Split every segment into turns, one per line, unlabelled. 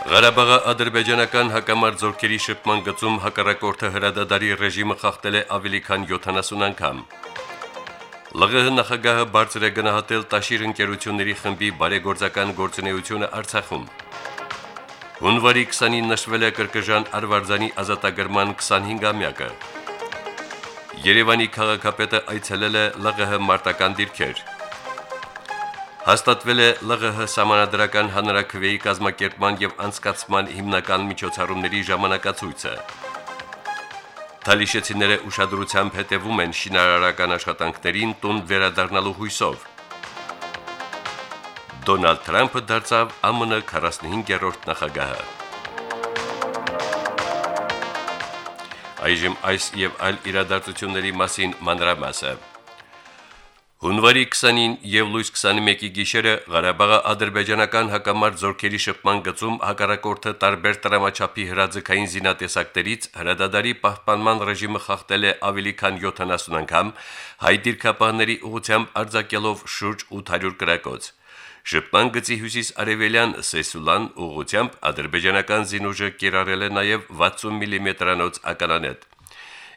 Ղարաբաղի ադրբեջանական հակամարտ զորքերի շփման գծում հակառակորդը հրադադարի ռեժիմը խախտել է ավելի քան 70 անգամ։ ԼՂՀ նախագահը բարձր է գնահատել Տաշիր ընկերությունների խմբի բարեգործական գործունեությունը Արցախում։ Հունվարի 20-ին նշվել է Կրկժան Արվարձանի ազատագրման 25-ամյակը։ Երևանի քաղաքապետը այցելել է ԼՂՀ մարտական դիրքեր։ Հաստատվել է ԼՂՀ համանadrական հանրակրվեի կազմակերպման եւ անցկացման հիմնական միջոցառումների ժամանակացույցը։ Թալիշեցիները ուշադրությամբ հետևում են շինարարական աշխատանքներին տուն վերադառնալու հույսով։ Դոնալդ Թրամփը դարձավ ԱՄՆ 45-րդ նախագահը։ Այժմ այս եւ այլ իրադարձությունների մասին մանրամասը։ Հունվարի 20-ին եւ լույս 21-ի գիշերը Ղարաբաղի ադրբեջանական հակամարտ զորքերի շփման գծում հակառակորդը տարբեր տրամաչափի հրաձգային զինատեսակներից հրադադարի պահպանման ռեժիմը խախտել է ավելի քան 70 անգամ, հայ դիրքապահների ուղությամբ արձակելով շուրջ 800 կրակոց։ Շփման գծի հյուսիս-արևելյան Սեսուլան ուղությամբ ադրբեջանական զինուժը կիրառել է նաև 60 մմ-անոց ականանետ։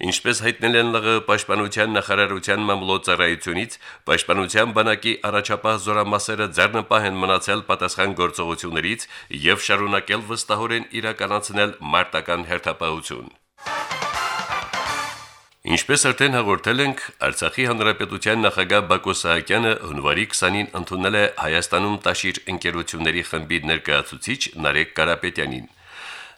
Ինչպես հայտնել են ԼՂ պաշտպանության նախարարության մամլոյցարայությունից, պաշտպանության բանակի առաջապահ զորամասերը ձեռնպահ են մնացել պատասխան գործողություններից եւ շարունակել վստահորեն իրականացնել մարտական հերթապահություն։ Ինչպես արդեն հաղորդել ենք, Արցախի հանրապետության նախագահ Բակո Սահակյանը հունվարի 20-ին ընդունել է Հայաստանում Տաշիր ընկերությունների խմբի ներկայացուցիչ Նարեկ Կարապետյանին։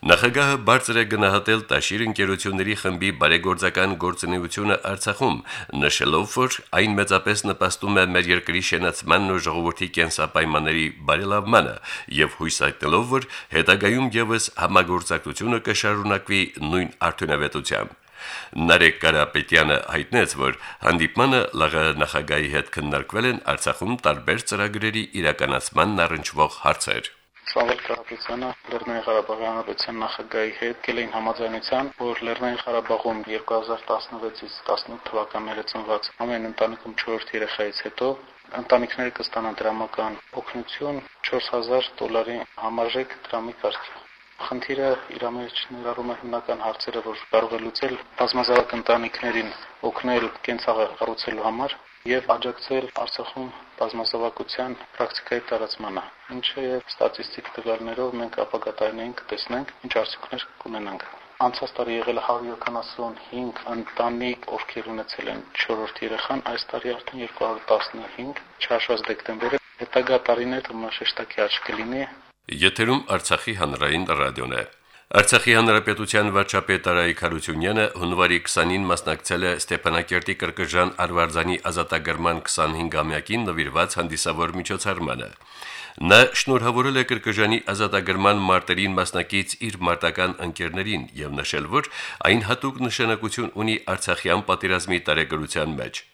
Նախագահը բարձր է գնահատել Տաշիր ընկերությունների խմբի բարեգործական գործունեությունը Արցախում, նշելով, որ այն մեծապես նպաստում է մեր երկրի շենացմանն ու ժողովրդի կենսապայմանների բարելավմանը եւ հույս հայտնելով, որ հետագայում եւս համագործակցությունը կշարունակվի նույն արդյունավետությամբ։ Նարեկ Կարապետյանը հայտնեց, որ հանդիպմանը ԼՂ նախագահի հետ քննարկվել են Արցախում տարբեր ծրագրերի իրականացման առնչվող հարցեր։
Սամվել Կարապետյանը Լեռնային Ղարաբաղի Հանրապետության նախագահի հետ կել էին համաձայնության, որ Լեռնային Ղարաբաղում 2016-ից 18 թվականները ծնված ամեն ընտանիքում 4 երեխայից հետո ընտանիքները կստանան դրամական օգնություն 4000 դոլարի համարժեք դրամի կարգի։ Խնդիրը իր մեջ ներառում է հիմնական հարցերը, որ կարող է լուծել բազմազավակ ընտանիքներին օգնել կենցաղը կառուցելու համար եւ աջակցել Արցախում բազմազավակության պրակտիկայի տարածմանը, ինչը եւ ստատիստիկ տվյալներով մենք ապագա տարիներին կտեսնենք, ինչ արդյունքներ կունենանք։ Անցած տարի եղել է 175 ընտանիք, ովքեր ունեցել են 4-րդ երեխան, այս տարի արդեն 215, չհաշված դեկտեմբերը, հետագա տարիները մաշեշտակի աճ կլինի։
Եթերում Արցախի հանրային ռադիոն է։ Արցախի հանրապետության վարչապետ Արայիկ Հարությունյանը հունվարի 20-ին մասնակցել է Ստեփանակերտի Կրկժան Արվարձանի ազատագրման 25-ամյակին նվիրված հանդիսավոր միջոցառմանը։ Նա շնորհավորել է Կրկժանի ազատագրման մարտերին մասնակից իր մարտական ընկերներին եւ նշել, որ այն հատուկ նշանակություն ունի Արցախյան պատերազմի տարեգրության մեջ։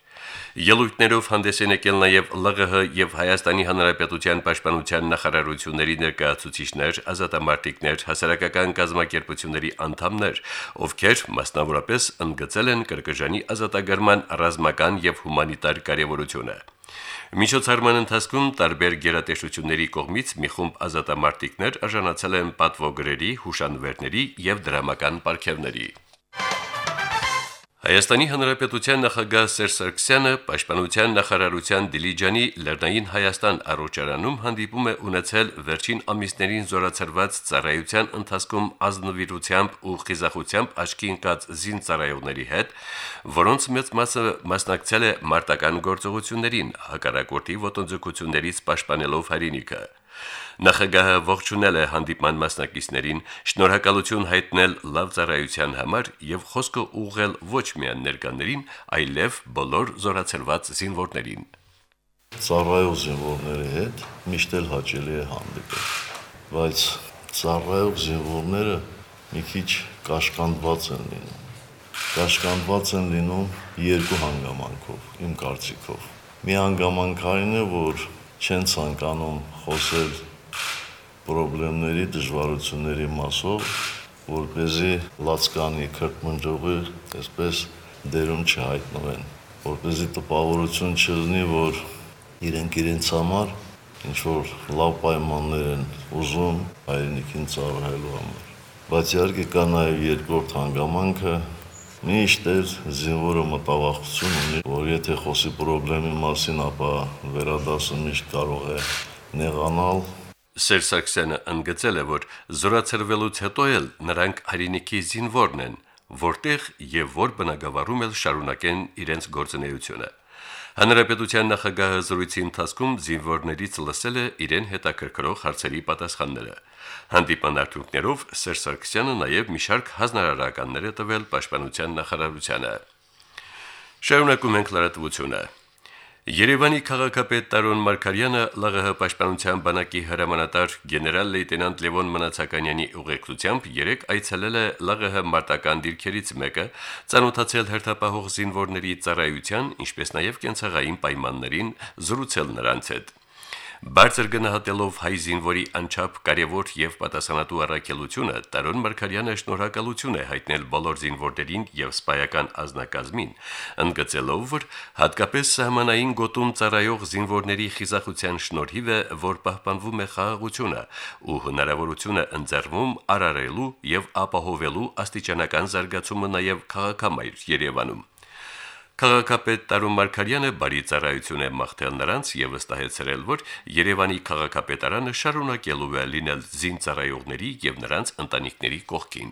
Ելույթներով հանդես են եկել նաև ԼՂՀ եւ Հայաստանի Հանրապետության պաշտպանության նախարարությունների ներկայացուցիչներ, ազատամարտիկներ, հասարակական կազմակերպությունների անդամներ, ովքեր մասնավորապես ընդգծել են կրկժանի ազատագրման ռազմական եւ հումանիտար կարեւորությունը։ Միջոցառման ընթացքում տարբեր գերատեսչությունների կողմից մի խումբ ազատամարտիկներ արժանացել են պատվոգրերի, հուշանվերների եւ դրամական պարգևների։ Հայաստանի Հանրապետության նախագահ Սերժ Սարգսյանը Պաշտպանության նախարարության Դիլիջանի Լեռնային Հայաստան առողջարանում հանդիպում է ունեցել վերջին ամիսներին զորացրված ծառայության ընթացքում ազնվիրությամբ ու խիզախությամբ աչքի ընկած զինծառայողների հետ, որոնց մեծ մասը մասնակցել է մարտական գործողություններին հակառակորդի ոտնձգություններից պաշտպանելով հայրենիքը։ Նախագահը ողջունել է հանդիպման մասնակիցներին, շնորհակալություն հայտնել լավ ծառայության համար եւ խոսքը ուղղել ոչ միայն ներկաներին, այլև բոլոր զորացրված զինվորներին։
Ծառայող զինվորների հետ միշտ էլ հաճելի է հանդիպել, բայց ծառայող զինվորները մի քիչ կաշկանդված են լինում։ կաշկանդված են լինում երկու հանգամանքով, իմ կարծիքով։ Մի հանգամանքային է, որ չեն ցանկանում խոսել խնդիրների, դժվարությունների մասով, որ เป զի լացկանի քրտմնջողի այսպես դերում չհայտնվեն, որ เป զի տպավորություն չլինի, որ իրենք իրենց համար ինչ որ լավ պայմաններ են ուզում հայրենիքին ծառայելու համար։ Բայց իհարկե կա նաև երկրորդ հանգամանքը, միշտ էլ զինվորը մտավախություն ունի, որ եթե խոսի խնդրի մասին, ապա վերադասը միշտ կարող է նեղանալ,
Սերժ Սարգսյանը ընդգծել է, որ զորացրվելուց հետո էլ նրանք հայրենիքի զինվորն են, որտեղ եւ որ բնակավարում էլ շարունակեն իրենց գործունեությունը։ Հանրապետության նախագահը զրույցի ընթացքում զինվորներից լսել է իրեն հետաքրքրող հարցերի պատասխանները։ Հանդիպան արդյունքներով Սերժ Սարգսյանը նաև մի շարք հանրարարականներ է տվել Պաշտպանության նախարարությանը։ Շարունակում ենք լրատվությունը։ Երևանի քաղաքապետ Տարոն Մարկարյանը ԼՂՀ պաշտպանության բանակի հրամանատար գեներալ լեյտենանտ Լևոն Մնացականյանի ուղեկցությամբ երեք այցելել է ԼՂՀ մարտական դիրքերից մեկը, ցանոթացել հերթապահող զինվորների ծառայության, ինչպես նաև կենցաղային պայմաններին, զրուցել նրանց հետ։ Բարձր գնահատելով հայ զինվորի անչափ կարևոր եւ պատասխանատու առաքելությունը, Տարոն Մարկարյանը շնորհակալություն է հայտնել բոլոր զինվորներին եւ սպայական ազնագազմին, ընդգծելով, որ հատկապես սահմանային գոտում ծառայող զինվորների խիզախության շնորհիվ է, որ պահպանվում է խաղաղությունը ու հնարավորությունը ընձեռվում արարելու եւ ապահովելու աստիճանական զարգացումը նաեւ քաղաքամայր Երևանում։ Քաղաքապետ Տարու Մարկարյանը բարի ծառայություն է մաղթել նրանց եւ վստահեցրել, որ Երևանի քաղաքապետարանը շարունակելու է լինել զինծառայողների եւ նրանց ընտանիքների կողքին։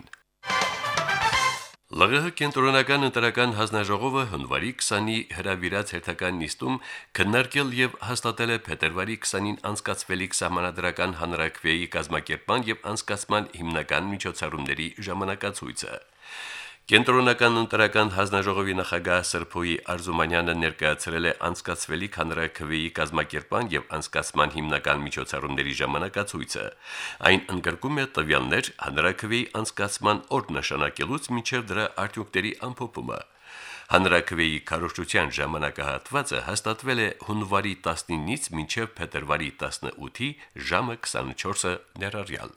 ԼՂՀ կենտրոնական ընտրական հանձնաժողովը հունվարի 20-ի հրավիրած հերթական նիստում քննարկել եւ հաստատել է փետրվարի 20-ին անցկացվելիք սահմանադրական հանրակրվեի կազմակերպման եւ անցկացման հիմնական միջոցառումների ժամանակացույցը։ Կենտրոնական ընտրական հանձնաժողովի նախագահ Սրփոյի Արզումանյանը ներկայացրել է անցկացվելիք հանրակրվեի կազմակերպման եւ անցկացման հիմնական միջոցառումների ժամանակացույցը։ Այն ընդգրկում է տվյալներ հանրակրվեի անցկացման օրնշանակելուց մինչև դրա արդյունքների ամփոփումը։ Հանրակրվեի քարոշչության ժամանակահատվածը հաստատվել է հունվարի 19-ից մինչև փետրվարի 18-ի ժամը 24-ը ներառյալ։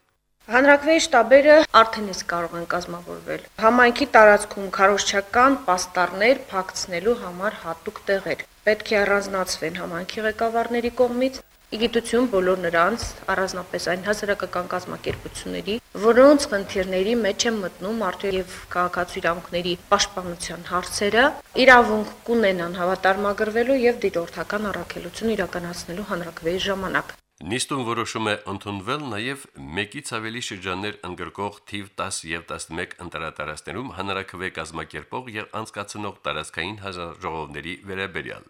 Հանրակրվեի շտաբերը արդեն իսկ կարող են կազմավորվել։ Համայնքի տարածքում քարոշչական պաստառներ փակցնելու համար հատուկ տեղեր պետք է առանձնացվեն համայնքի ղեկավարների կողմից իգիտություն բոլոր նրանց, առանձնապես այն հասարակական կազմակերպությունների, որոնց խնդիրների մեջ են մտնում արդյոք եւ քաղաքացու իրավունքների պաշտպանության հարցերը, իրավունք կունենան հավատարմագրվելու եւ դիտորդական առաքելություն իրականացնելու հանրակրվեի ժամանակ։
Նիստում որոշում է ընդունվել նաև մեկից ավելի շրջաններ ընդգրկող թիվ 10 եւ 11 ընտրատարածքներում հանրակրվե կազմակերպող եւ անցկացնող տարածքային հաջողողների վերաբերյալ։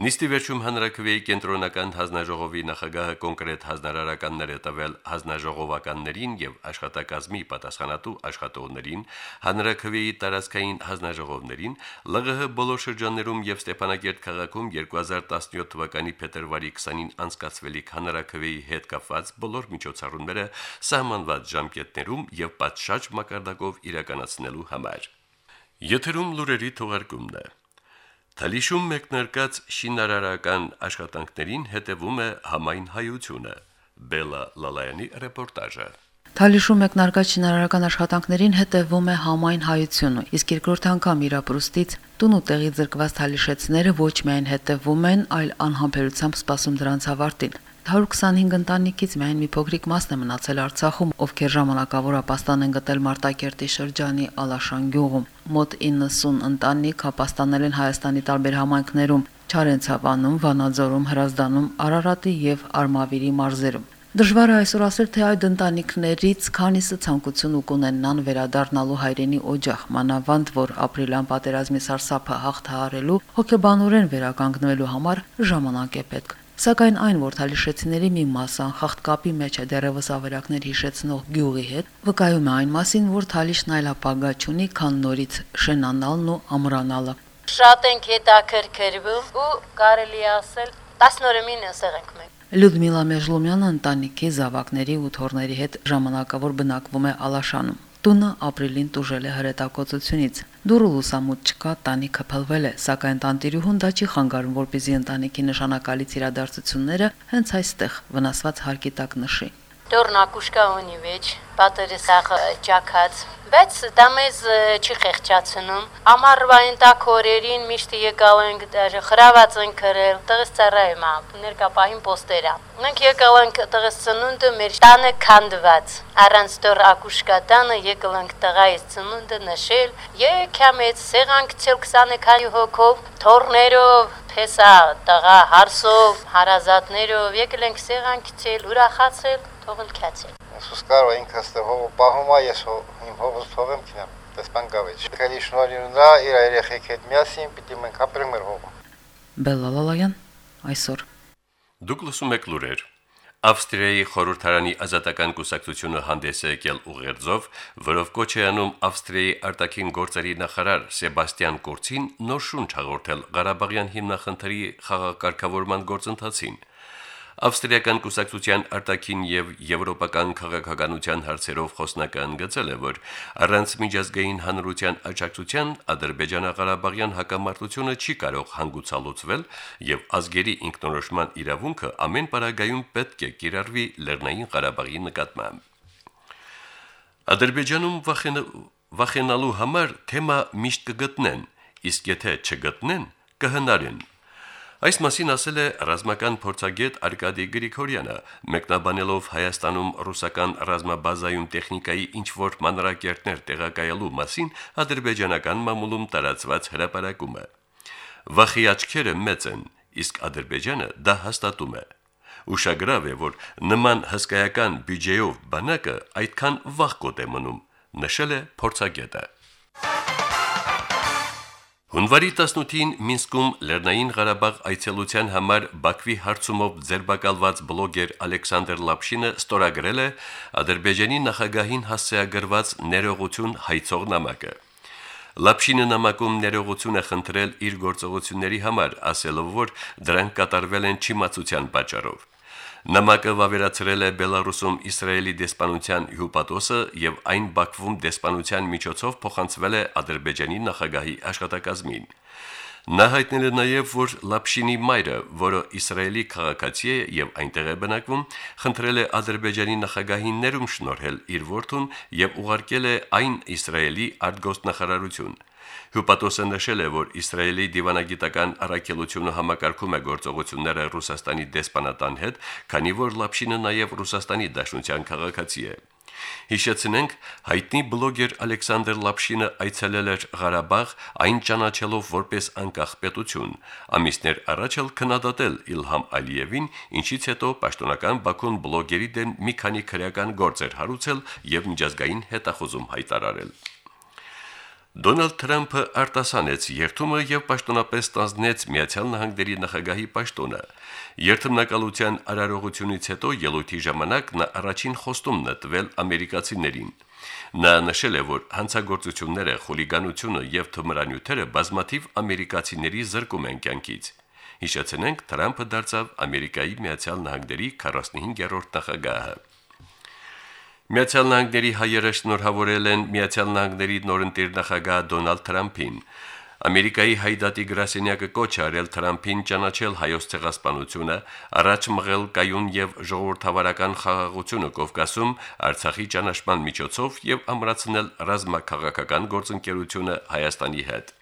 Նիստի վերջում հանրակրվեի կենտրոնական հանձնաժողովի նախագահը կոնկրետ հանրարարականներ է տվել հանձնաժողովականներին եւ աշխատակազմի պատասխանատու աշխատողներին, հանրակրվեի տարածքային հանձնաժողովներին, ԼՂՀ բոլոր շրջաններում եւ Ստեփանագերտ քաղաքում 2017 թվականի փետրվարի 20-ին անցկացվելիք հանրակրվեի հետ կապված բոլոր միջոցառումները սահմանված ժամկետներում եւ պատշաճ մակարդակով իրականացնելու համար։ Եթերում լուրերի թողարկումն է։ Թալիշում մեկնարկած շինարարական աշխատանքներին հետևում է համայն հայությունը։ Բելա Լալայանի ռեպորտաժը։
Թալիշում մեկնարկած շինարարական աշխատանքներին հետևում է համայն հայությունը, իսկ երկրորդ անգամ իրապրուստից տուն ու տեղի ձրկված թալիշեցները ոչ միայն հետևում են, այլ անհամբերությամբ սպասում դրանց ավարտին։ 125 ընտանիքից միայն մի փոքրիկ մասն է մնացել Արցախում, ովքեր ժամանակավոր ապաստան են գտել Մարտակերտի շրջանի Ալաշան գյուղում։ Մոտ 90 ընտանիք ապաստանել են Հայաստանի տարբեր համայնքներում՝ Չարենցավանում, Վանաձորում, Հրազդանում, Արարատի եւ Արմավիրի մարզերում։ Դժվար է այսօր ասել, թե այդ ընտանիքներից քանիսը ցանկություն կունենան վերադառնալու հայրենի օջախ, մանավանդ որ ապրիլյան պատերազմի սարսափը հաղթահարելու հոգեբանորեն վերականգնվելու համար ժամանակ է պետք։ Սակայն այն, որ Թալիշեցիների մի մասը անխախտ մեջ է դերևս ավերակներ հիշեցնող գյուղի հետ, վկայում է այն մասին, որ Թալիշն այլ ապագա չունի, քան նորից շենանալն ու ամրանալը։
Շատ ենք հետաքրքրվում ու կարելի ասել 10 օրը մին ասեղ ենք մենք։
Լյուդմիլա Մեժլոմյանը ընտանիքի զավակների ու թորների հետ ժամանակավոր բնակվում է Ալաշանում։ Տունը ապրիլին տուժել է հրետակոծությունից։ Դուրը լուսամուտ չկա, տանիքը փլվել է, սակայն տանտիրուհուն դա չի խանգարում, որպեսզի ընտանիքի նշանակալից իրադարձությունները հենց այստեղ վնասված հարկի տակ նշի։
Դորնակուշկա ունի վեճ, պատերը սաղ ջակած, բայց դա մեզ չի խեղճացնում։ Ամառվային տակ օրերին միշտ եկալ ենք դաժե խրաված ենք գրել, տղես ծառայում ա, ներկապահին պոստերա։ Մենք եկալ ենք տղես ծնունդը մեր տանը քանդված։ Առանց դոր ակուշկա տանը եկալ ենք տղայից ծնունդը նշել, եկամեց սեղանք ցել 20 հոգով, թորներով, փեսա, տղա հարսով, հարազատներով եկել ենք սեղանք ցել, ուրախացել, թողել քացել։
Սուս կարող ինքը ստեղ հողը պահում է, ես իմ հողս թողեմ քինամ։ Դեսպան գավեջ։ Քելի շնորհիուն դա իր երեխեք հետ միասին պիտի մենք ապրենք մեր հողը։
Բելլալալայան այսօր
Դուք լսում եք լուրեր։ Ավստրիայի խորհրդարանի ազատական կուսակցությունը հանդես է եկել ուղերձով, որով կոչ է անում Ավստրիայի արտաքին գործերի նախարար Սեբաստիան Կուրցին նոր շունչ հաղորդել Ղարաբաղյան հիմնախնդրի խաղակարգավորման գործընթացին։ Ավստրիական կուսակցության արտաքին եւ եվրոպական քաղաքականության հարցերով խոսնակը ընդգծել է, որ առանց միջազգային հանրության աջակցության Ադրբեջանա-Ղարաբաղյան հակամարտությունը չի կարող հանգուցալուծվել եւ ազգերի ինքնորոշման իրավունքը ամեն պարագայում պետք է կիրառվի Լեռնային Ղարաբաղի նկատմամբ։ Ադրբեջանում վախենալու համար թեմա միշտ կգտնեն, իսկ եթե չգտնեն, կհնարեն Այս մասին ասել է ռազմական փորձագետ Արկադի Գրիգորյանը, մեկնաբանելով Հայաստանում ռուսական ռազմաբազայում տեխնիկայի ինչ-որ մանրակերտներ տեղակայելու մասին ադրբեջանական մամուլում տարածված հրապարակումը։ Վախի աչքերը մեծ են, իսկ Ադրբեջանը դա հաստատում է։ Ուշագրավ է, որ նման հսկայական բյուջեով բանակը այդքան վախկոտ է մնում, նշել է փորձագետը։ Հունվարի 18-ին Մինսկում Լեռնային Ղարաբաղ այցելության համար Բաքվի հարցումով ձերբակալված բլոգեր Ալեքսանդր Լապշինը ստորագրել է Ադրբեջանի նախագահին հասցեագրված ներողություն հայցող նամակը։ Լապշինը նամակում ներողություն է խնդրել իր գործողությունների համար, ասելով, որ դրանք կատարվել են չիմացության պատճառով։ Նամակը վավերացրել է Բելարուսում Իսրայելի դեսպանության հյուպատոսը եւ այն Բաքվում դեսպանության միջոցով փոխանցվել է Ադրբեջանի նախագահի աշխատակազմին։ Նա հայտնել է նաև, որ Լապշինի մայրը, որը Իսրայելի քաղաքացի է եւ այնտեղ է բնակվում, խնդրել է Ադրբեջանի նախագահին ներում շնորհել իր որդուն եւ ուղարկել է այն Իսրայելի արտգոստնախարարություն։ Հյուպատոսը նշել է, որ Իսրայելի դիվանագիտական առաքելությունը համակարգում է գործողությունները Ռուսաստանի դեսպանատան հետ, քանի որ Լապշինը նաև Ռուսաստանի Դաշնության քաղաքացի է։ Հիշեցնենք, հայտնի բլոգեր Ալեքսանդր Լապշինը այցելել էր Ղարաբաղ, այն ճանաչելով որպես անկախ պետություն։ Ամիսներ առաջ էլ քննադատել Իլհամ Ալիևին, ինչից հետո պաշտոնական Բաքուն բլոգերի դեմ մի քանի քրեական գործեր հարուցել եւ միջազգային հետախուզում հայտարարել։ Դոնալդ Թրամփը արտասանեց երթումը եւ պաշտոնապես տանձնեց Միացյալ Նահանգների նախագահի պաշտոնը։ Երթմնակալության արարողությունից հետո ելույթի ժամանակ նա առաջին խոստումն է տվել ամերիկացիներին։ Նա նշել է, որ հանցագործությունները, խուլիգանությունը եւ թմրանյութերը բազմաթիվ ամերիկացիների զրկում են կյանքից։ Հիշեցնենք, Թրամփը դարձավ Ամերիկայի Միացյալ Նահանգների 45-րդ նախագահը։ Միացյալ Նահանգների հայերը շնորհավորել են Միացյալ Նահանգների նորընտիր նախագահ Դոնալդ Թրամփին։ Ամերիկայի հայդատի գրասենյակը կոչ արել Թրամփին ճանաչել հայոց ցեղասպանությունը, առաջ մղել կայուն եւ ժողովրդավարական խաղաղությունը Կովկասում Արցախի ճանաչման միջոցով եւ ամրացնել ռազմաքաղաքական գործընկերությունը Հայաստանի հետ։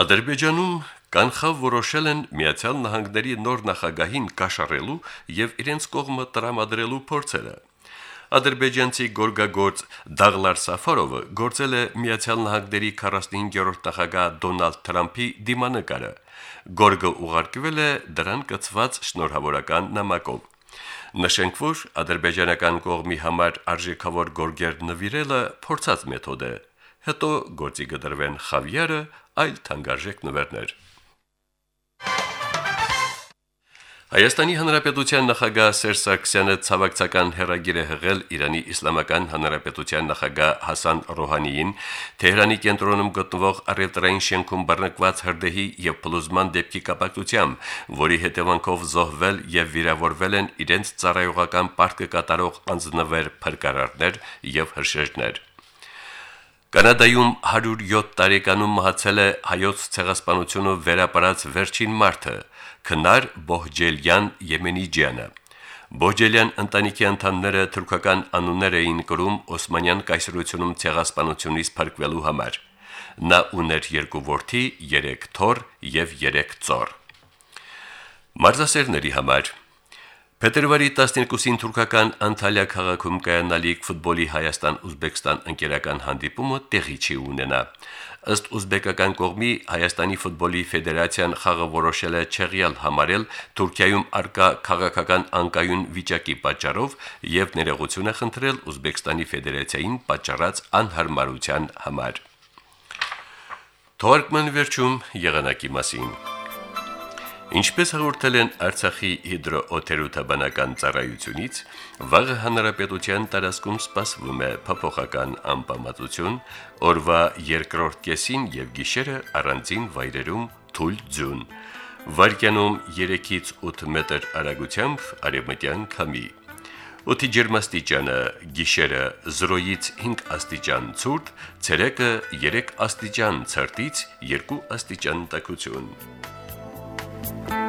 Ադրբեջանում կանխավ որոշել են Միացյալ Նահանգների նոր նախագահին կաշառելու եւ իրենց կողմը տրամադրելու փորձերը։ Ադրբեջանցի գորգագործ Դաղլար Սաֆարովը գործել է Միացյալ Նահանգների 45-րդ նախագահ Դոնալդ Թրամփի դիմանկարը։ Գորգը ուղարկվել է դրան կցված շնորհավորական նամակով։ Նշենք, որ ադրբեջանական կողմի համար արժեքավոր գորգեր նվիրելը փորձած մեթոդ է։ Հետո գործի կդրվեն խավիարը, այլ թանկարժեք նվերներ։ Հայաստանի Հանրապետության նախագահ Սերժ Սարգսյանը ցավակցական հերագիր է հղել Իրանի Իսլամական Հանրապետության նախագահ Հասան Ռոհանիին Թեհրանի կենտրոնում գտնվող առևտրային շենքում բռնկված հրդեհի եւ փլուզման դեպքի կապակցությամբ, որի հետևանքով զոհվել եւ վիրավորվել են իրենց ծառայողական պարտքը կատարող անձնվեր փրկարարներ եւ հրշեջներ։ Կանադայում 107 տարեկանում մահացել է հայոց ցեղասպանությունը վերապարած վերջին մարդը՝ քնար Բոհջելյան Եմենիջյանը։ Բոհջելյան ընտանիքի անդամները թուրքական անուններ էին կրում Օսմանյան կայսրությունում ցեղասպանությունից փրկվելու համար։ Նա ուներ երկու որդի, 3 թոռ եւ 3 ծոր։ Մարզասերների համար Փետրվարի 12-ին թուրքական Անտալիա քաղաքում կայանալիք ֆուտբոլի Հայաստան-Ուզբեկստան ընկերական հանդիպումը տեղի չի ունենա։ Ըստ ուզբեկական կողմի Հայաստանի ֆուտբոլի ֆեդերացիան խաղը որոշել է չեղյալ համարել Թուրքիայում արկա քաղաքական անկայուն վիճակի պատճառով եւ ներողություն է խնդրել Ուզբեկստանի ֆեդերացիային պատճառած անհարմարության համար։ Թորկման վերջում եղանակի մասին Ինչպես հաղորդել են Արցախի հիդրոօթերոթաբանական ծառայությունից, վաղը հանրապետության տարածքում սպասվում է փոփոխական անբավարարություն, օրվա երկրորդ կեսին եւ գիշերը առանձին վայրերում թույլ ձյուն։ Վարկյանում 3-ից 8 մետր արագությամբ արևմտյան քամի։ Օդի ջերմաստիճանը՝ գիշերը 0-ից 5 աստիճան ցուրտ, ցերեկը 3 աստիճան ցրտից 2 աստիճան տաքություն։ Bye.